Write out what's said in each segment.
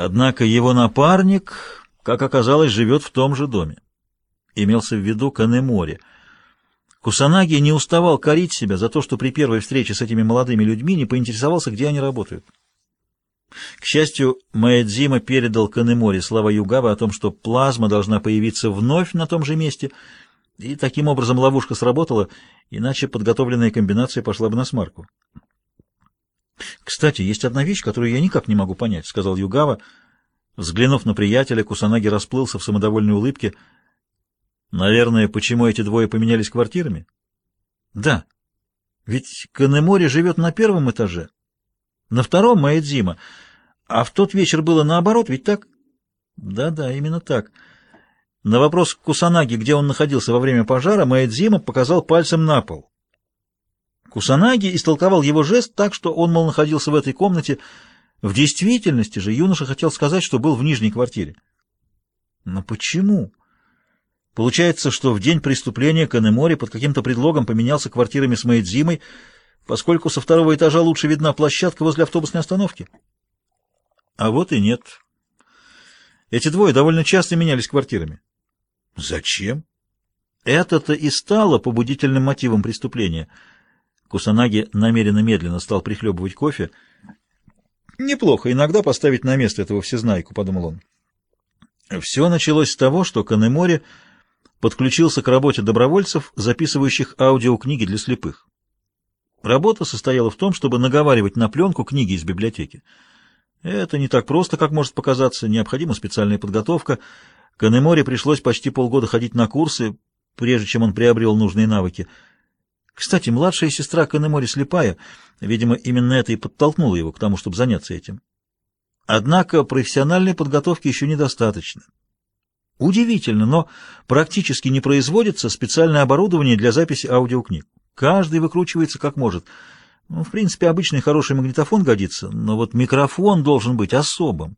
Однако его напарник, как оказалось, живет в том же доме. Имелся в виду Канемори. Кусанаги не уставал корить себя за то, что при первой встрече с этими молодыми людьми не поинтересовался, где они работают. К счастью, Маэдзима передал Канемори слова Югава о том, что плазма должна появиться вновь на том же месте, и таким образом ловушка сработала, иначе подготовленная комбинация пошла бы на смарку. «Кстати, есть одна вещь, которую я никак не могу понять», — сказал Югава. Взглянув на приятеля, Кусанаги расплылся в самодовольной улыбке. «Наверное, почему эти двое поменялись квартирами?» «Да. Ведь Канемори живет на первом этаже, на втором Маэдзима, а в тот вечер было наоборот, ведь так?» «Да-да, именно так». На вопрос Кусанаги, где он находился во время пожара, Маэдзима показал пальцем на пол. Кусанаги истолковал его жест так, что он, мол, находился в этой комнате. В действительности же юноша хотел сказать, что был в нижней квартире. Но почему? Получается, что в день преступления Канемори под каким-то предлогом поменялся квартирами с Маэдзимой, поскольку со второго этажа лучше видна площадка возле автобусной остановки. А вот и нет. Эти двое довольно часто менялись квартирами. Зачем? Это-то и стало побудительным мотивом преступления — Кусанаги намеренно медленно стал прихлебывать кофе. «Неплохо иногда поставить на место этого всезнайку», — подумал он. Все началось с того, что Канемори подключился к работе добровольцев, записывающих аудиокниги для слепых. Работа состояла в том, чтобы наговаривать на пленку книги из библиотеки. Это не так просто, как может показаться, необходима специальная подготовка. Канемори пришлось почти полгода ходить на курсы, прежде чем он приобрел нужные навыки — кстати, младшая сестра Канемори слепая, видимо, именно это и подтолкнуло его к тому, чтобы заняться этим. Однако профессиональной подготовки еще недостаточно. Удивительно, но практически не производится специальное оборудование для записи аудиокниг. Каждый выкручивается как может. Ну, в принципе, обычный хороший магнитофон годится, но вот микрофон должен быть особым.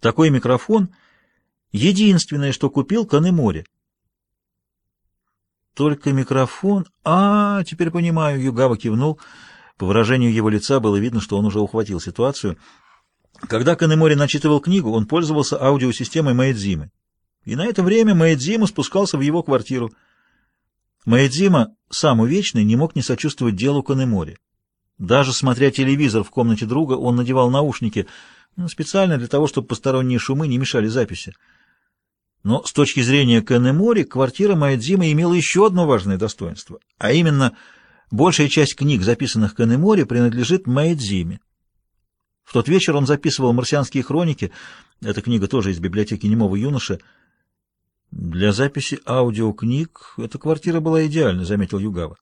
Такой микрофон — единственное, что купил Канемори. Только микрофон... А, теперь понимаю, Югава кивнул. По выражению его лица было видно, что он уже ухватил ситуацию. Когда Канемори начитывал книгу, он пользовался аудиосистемой Маэдзимы. И на это время Маэдзима спускался в его квартиру. Маэдзима, сам увечный, не мог не сочувствовать делу Канемори. Даже смотря телевизор в комнате друга, он надевал наушники ну, специально для того, чтобы посторонние шумы не мешали записи. Но с точки зрения Канемори, квартира Маэдзима имела еще одно важное достоинство, а именно большая часть книг, записанных Канемори, принадлежит Маэдзиме. В тот вечер он записывал «Марсианские хроники», эта книга тоже из библиотеки немого юноши. Для записи аудиокниг эта квартира была идеальна, заметил Югава.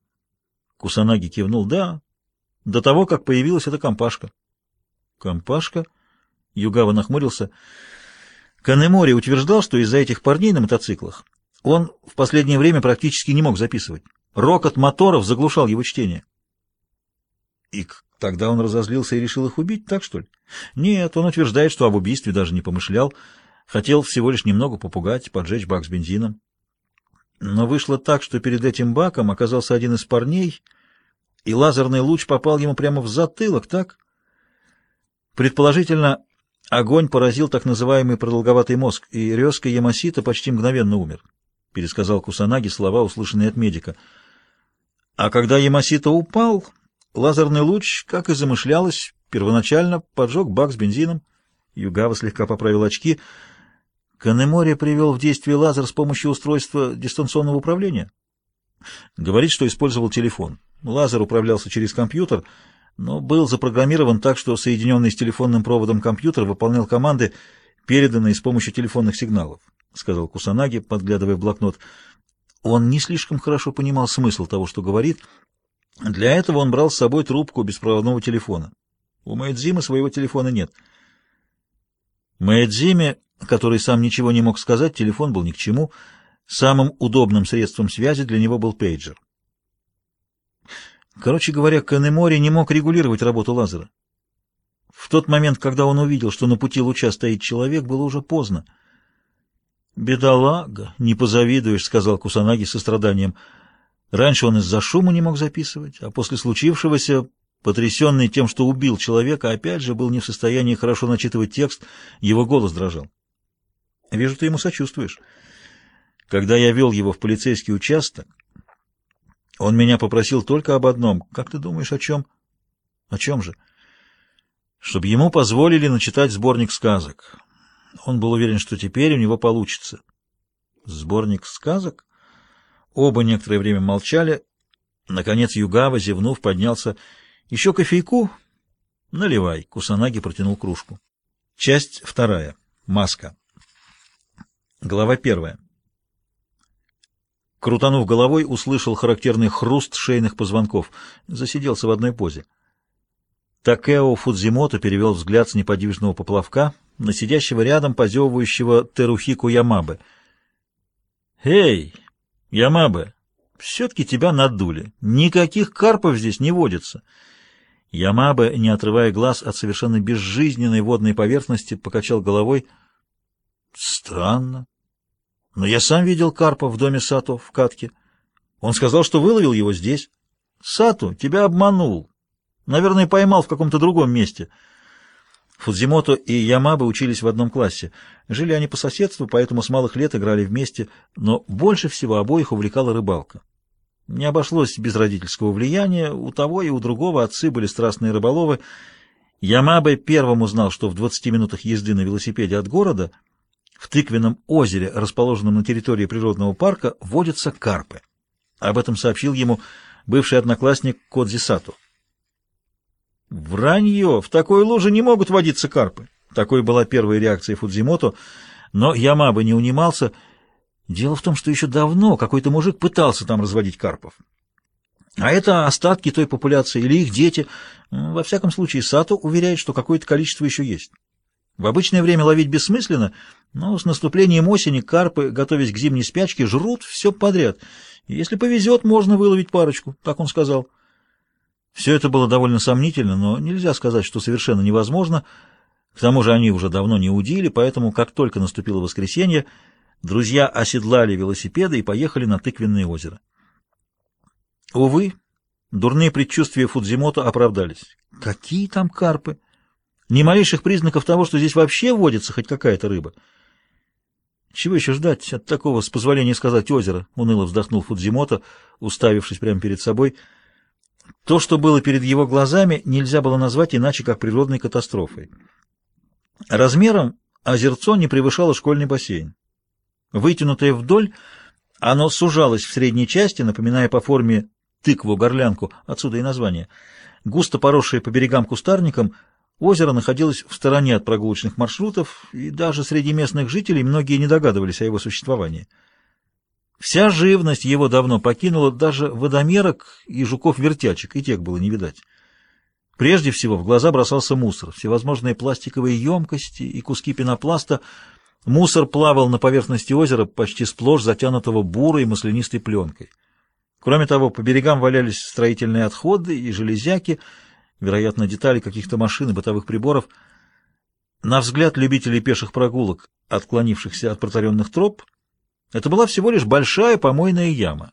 Кусанаги кивнул, да, до того, как появилась эта компашка. Компашка? Югава нахмурился. Канемори утверждал, что из-за этих парней на мотоциклах он в последнее время практически не мог записывать. Рокот моторов заглушал его чтение. И тогда он разозлился и решил их убить, так что ли? Нет, он утверждает, что об убийстве даже не помышлял. Хотел всего лишь немного попугать, поджечь бак с бензином. Но вышло так, что перед этим баком оказался один из парней, и лазерный луч попал ему прямо в затылок, так? Предположительно, Огонь поразил так называемый продолговатый мозг, и резко Ямасита почти мгновенно умер, пересказал Кусанаги слова, услышанные от медика. А когда Ямасита упал, лазерный луч, как и замышлялось, первоначально поджег бак с бензином. Югава слегка поправил очки. Канемори привел в действие лазер с помощью устройства дистанционного управления. Говорит, что использовал телефон. Лазер управлялся через компьютер — но был запрограммирован так, что соединенный с телефонным проводом компьютер выполнял команды, переданные с помощью телефонных сигналов, — сказал Кусанаги, подглядывая в блокнот. Он не слишком хорошо понимал смысл того, что говорит. Для этого он брал с собой трубку беспроводного телефона. У Мэйдзимы своего телефона нет. Мэйдзиме, который сам ничего не мог сказать, телефон был ни к чему. Самым удобным средством связи для него был пейджер. Короче говоря, Канемори не мог регулировать работу лазера. В тот момент, когда он увидел, что на пути луча стоит человек, было уже поздно. «Бедолага, не позавидуешь», — сказал Кусанаги со страданием. Раньше он из-за шума не мог записывать, а после случившегося Потрясенный тем, что убил человека, опять же был не в состоянии хорошо начитывать текст, его голос дрожал. «Вижу, ты ему сочувствуешь. Когда я вел его в полицейский участок, он меня попросил только об одном. Как ты думаешь, о чем?» «О чем же?» «Чтобы ему позволили начитать сборник сказок. Он был уверен, что теперь у него получится». «Сборник сказок?» Оба некоторое время молчали. Наконец Югава, зевнув, поднялся. «Еще кофейку?» «Наливай». Кусанаги протянул кружку. Часть вторая. Маска. Глава первая. Крутанув головой, услышал характерный хруст шейных позвонков. Засиделся в одной позе. Такео Фудзимото перевел взгляд с неподвижного поплавка на сидящего рядом позевывающего Терухику Ямабе. «Эй, Ямабе, все-таки тебя надули. Никаких карпов здесь не водится». Ямабе, не отрывая глаз от совершенно безжизненной водной поверхности, покачал головой. «Странно. Но я сам видел карпа в доме Сато в катке. Он сказал, что выловил его здесь. Сато тебя обманул. Наверное, поймал в каком-то другом месте». Фудзимото и Ямабе учились в одном классе. Жили они по соседству, поэтому с малых лет играли вместе, но больше всего обоих увлекала рыбалка. Не обошлось без родительского влияния, у того и у другого отцы были страстные рыболовы. Ямабе первым узнал, что в 20 минутах езды на велосипеде от города в тыквенном озере, расположенном на территории природного парка, водятся карпы. Об этом сообщил ему бывший одноклассник Кодзи Сату. «Вранье! В такой луже не могут водиться карпы!» Такой была первая реакция Фудзимото, но Ямабе не унимался. Дело в том, что еще давно какой-то мужик пытался там разводить карпов. А это остатки той популяции или их дети. Во всяком случае, Сато уверяет, что какое-то количество еще есть. В обычное время ловить бессмысленно, но с наступлением осени карпы, готовясь к зимней спячке, жрут все подряд. Если повезет, можно выловить парочку, так он сказал. Все это было довольно сомнительно, но нельзя сказать, что совершенно невозможно. К тому же они уже давно не удили, поэтому, как только наступило воскресенье, друзья оседлали велосипеды и поехали на Тыквенное озеро. Увы, дурные предчувствия Фудзимото оправдались. Какие там карпы? Ни малейших признаков того, что здесь вообще водится хоть какая-то рыба. Чего еще ждать от такого, с позволения сказать, озера? Уныло вздохнул Фудзимото, уставившись прямо перед собой — то, что было перед его глазами, нельзя было назвать иначе, как природной катастрофой. Размером озерцо не превышало школьный бассейн. Вытянутое вдоль, оно сужалось в средней части, напоминая по форме тыкву-горлянку, отсюда и название. Густо поросшее по берегам кустарником, озеро находилось в стороне от прогулочных маршрутов, и даже среди местных жителей многие не догадывались о его существовании. Вся живность его давно покинула, даже водомерок и жуков-вертячек, и тех было не видать. Прежде всего в глаза бросался мусор, всевозможные пластиковые емкости и куски пенопласта. Мусор плавал на поверхности озера, почти сплошь затянутого бурой маслянистой пленкой. Кроме того, по берегам валялись строительные отходы и железяки, вероятно, детали каких-то машин и бытовых приборов. На взгляд любителей пеших прогулок, отклонившихся от протаренных троп, это была всего лишь большая помойная яма.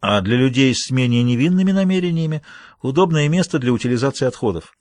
А для людей с менее невинными намерениями удобное место для утилизации отходов.